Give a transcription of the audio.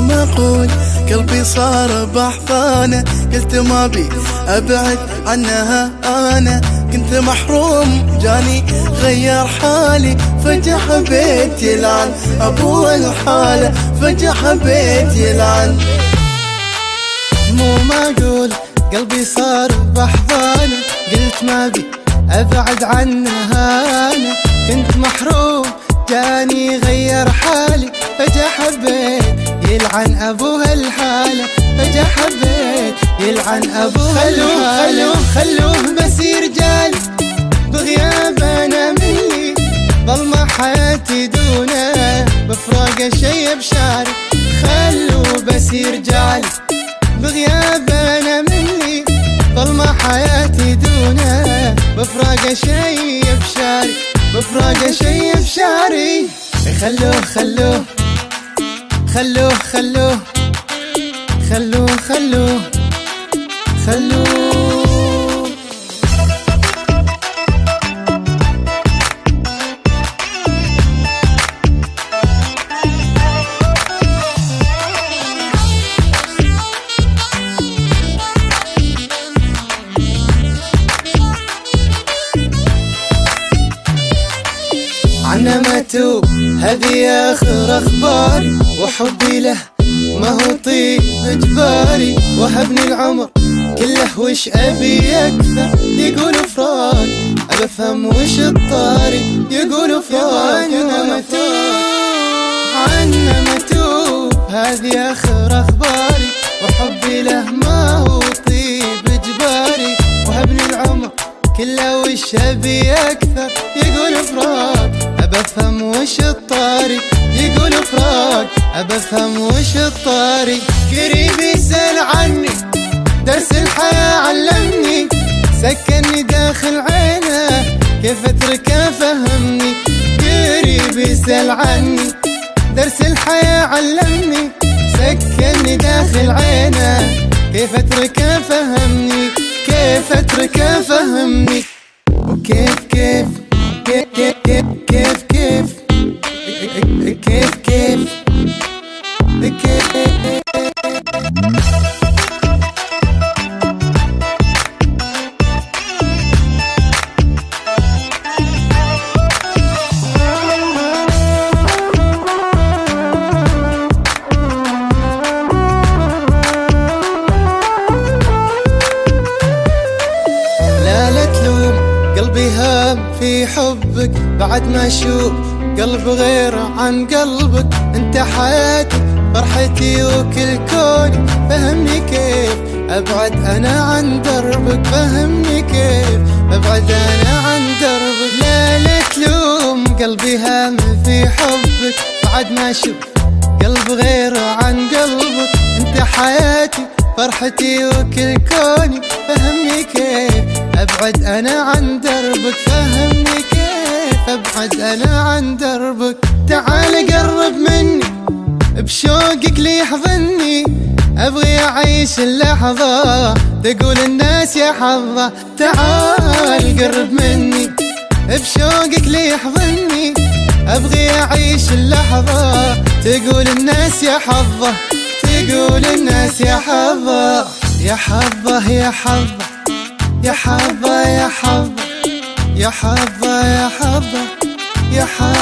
معقول قلبي صار بحضانة قلت ما بي أبعد عنها أنا كنت محروم جاني غير حالي. فجأة حبيت يلعن أبو الحالة فجأة حبيت يلعن. مو معقول قلبي صار بحضانه قلت ما بي أبعد عنها أنا كنت محروم جاني غير حالي. فجأة حبيت يلعن ابوها الحالة فجأة حبيت يلعن ابوها خلوه خلوه خلوه بس رجال بغياب أنا مني ظلمة حياتي دونه. بفراق شي بشاري خلوه بس رجال بغياب أنا مني ظلمة حياتي دونه. بفراق شي بشاري بفراق شي بشاري خلوه خلوه خلوه خلوه خلوه خلوه. خلوه. عنا ما هذه آخر أخباري وحبي له ما هو طيب إجباري وهبني العمر كله وش أبي أكثر يقول فراق. أفهم وش الطاري يقول فراق. عنا ما توب عنا ما توب هذه آخر أخباري. وحبي له ما هو طيب إجباري. وهبني العمر كله وش أبي أكثر يقول فراق. أفهم وش الطاري يقول فراق. أفهم وش الطاري قريب يسأل عني درس الحياة علمني. سكنني داخل عينه كيف اتركه فهمني؟ قريب يسال عني. درس الحياة علمني. سكنني داخل عينه كيف اتركه فهمني؟ كيف اتركه فهمني؟ وكيف كيف كيف كيف كيف كيف كيف؟ كيف كيف؟ كيف؟ قلبي هام في حبك بعد ما أشوف قلب غير عن قلبك. أنت حياتي فرحتي وكل كوني فهمني كيف أبعد أنا عن دربك؟ فهمني كيف أبعد أنا عن دربك؟ لا لا تلوم قلبي هام في حبك بعد ما أشوف قلب غير عن قلبك. أنت حياتي فرحتي وكل كوني فهمني كيف. أبعد أنا عن دربك فهمني كيف. أبعد أنا عن دربك. تعال قرب مني بشوقك لي يحضني. أبغي أعيش اللحظة تقول الناس يا حظة. تعال قرب مني بشوقك لي يحضني. أبغي أعيش اللحظة تقول الناس يا حظة. تقول الناس يا حظة يا حظة يا حظة يا حظة يا حظة يا حظة يا حظة يا حظة